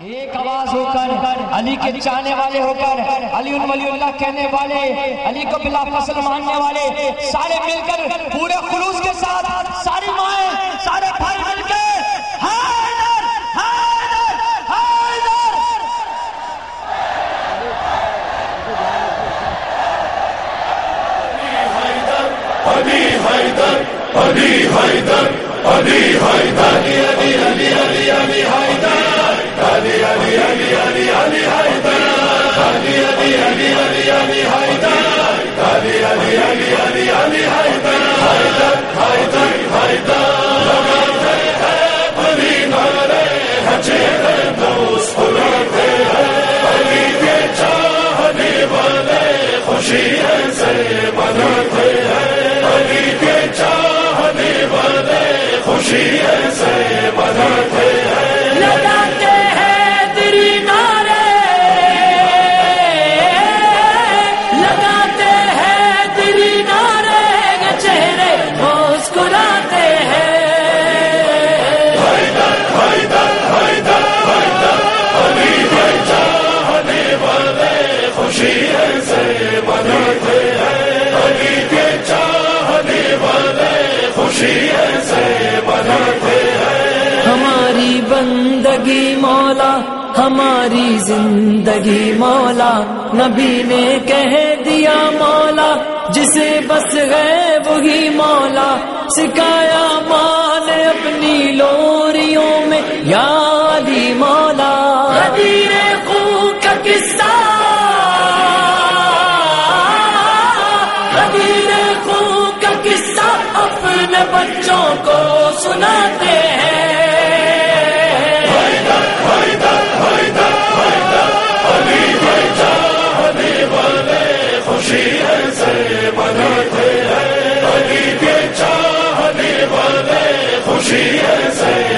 ایک آواز ہو کر، علی کے چاہنے والے ہو کر، علی ولی اللہ کہنے والے، علی کو بلا فصل ماننے والے، سارے مل کر پورے خلوص کے ساتھ، ساری مائیں، سارے بھائی مل کے، حیدر حیدر حیدر۔ علی حیدر علی حیدر علی ہماری بندگی مولا، ہماری زندگی مولا۔ نبی نے کہہ دیا مولا، جسے بس گئے وہی مولا۔ سکھایا مان اپنی لوریوں میں، یا علی سے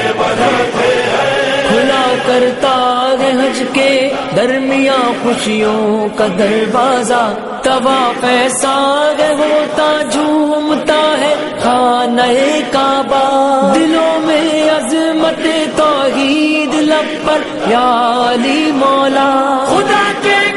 مناتے ہیں۔ کھلا کرتا ہے حج کے درمیان خوشیوں کا دروازہ، توا پیسہ ہوتا جھومتا نئے کعبہ۔ دلوں میں عظمت توحید لب پر یا علی مولا۔ خدا کے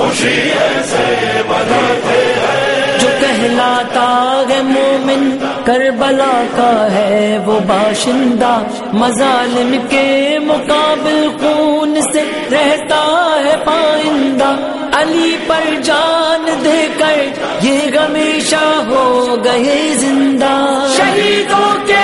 خوشی سے مناتے ہیں۔ جو کہلاتا ہے مومن کربلا کا ہے وہ باشندہ۔ مظالم کے مقابل خون سے رہتا ہے پائندہ۔ علی پر جان دے کر یہ ہمیشہ ہو گئے زندہ۔ شہیدوں کے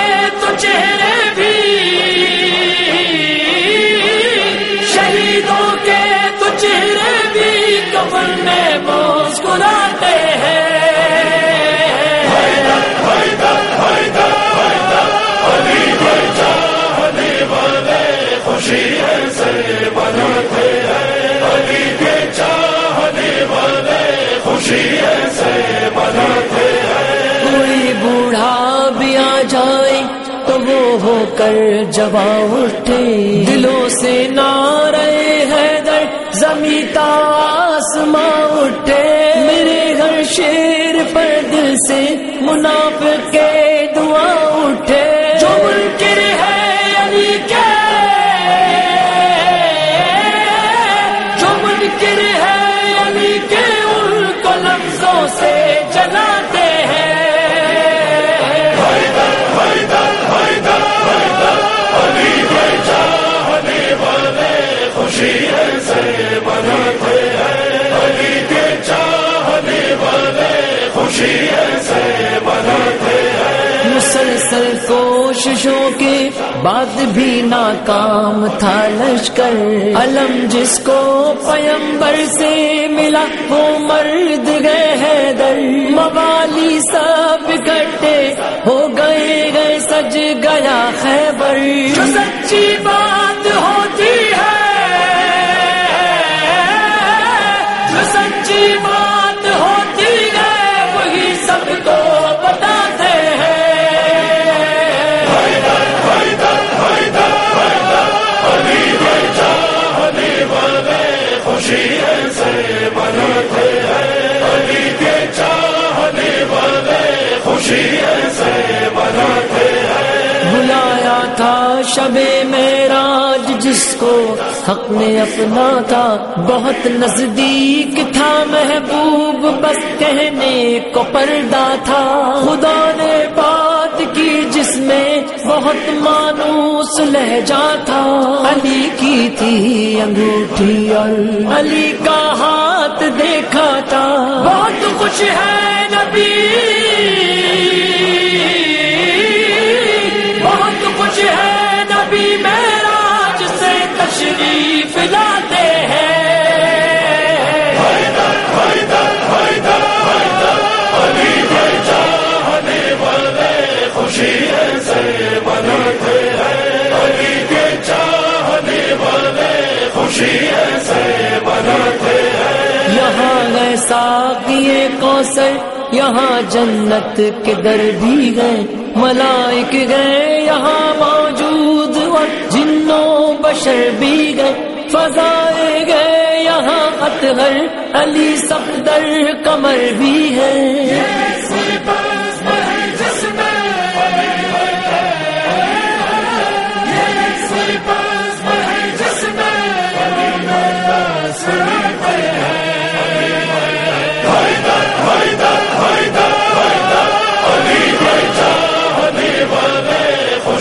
چاہنے والے خوشی سے مناتے ہیں۔ علی کے چاہنے والے خوشی سے مناتے ہیں کوئی بوڑھا بھی آ جائے تو وہ ہو کر جبا اٹھے۔ دلوں سے نعرے حیدر، زمین آسماں اٹھے۔ شیر پر دل سے منافق کے کوششوں کے بعد بھی ناکام تھا لشکر۔ علم جس کو پیمبر سے ملا، وہ مرد گئے حیدر۔ موالی سب اکٹھے ہو گئے گئے سج گیا خیبر۔ جو سچی بات جس کو حق نے اپنا تھا بہت نزدیک تھا محبوب، بس کہنے کو پردہ تھا۔ خدا نے بات کی جس میں بہت مانوس لہجہ تھا۔ علی کی تھی انگوٹھی اور علی کا ہاتھ دیکھا تھا۔ بہت خوش ہے نبی۔ یہاں کوثر، یہاں جنت کے در بھی گئے ملائک گئے یہاں موجود، اور جنوں بشر بھی گئے۔ فضائے گئے یہاں اطہر، علی صفدر کمر بھی ہے۔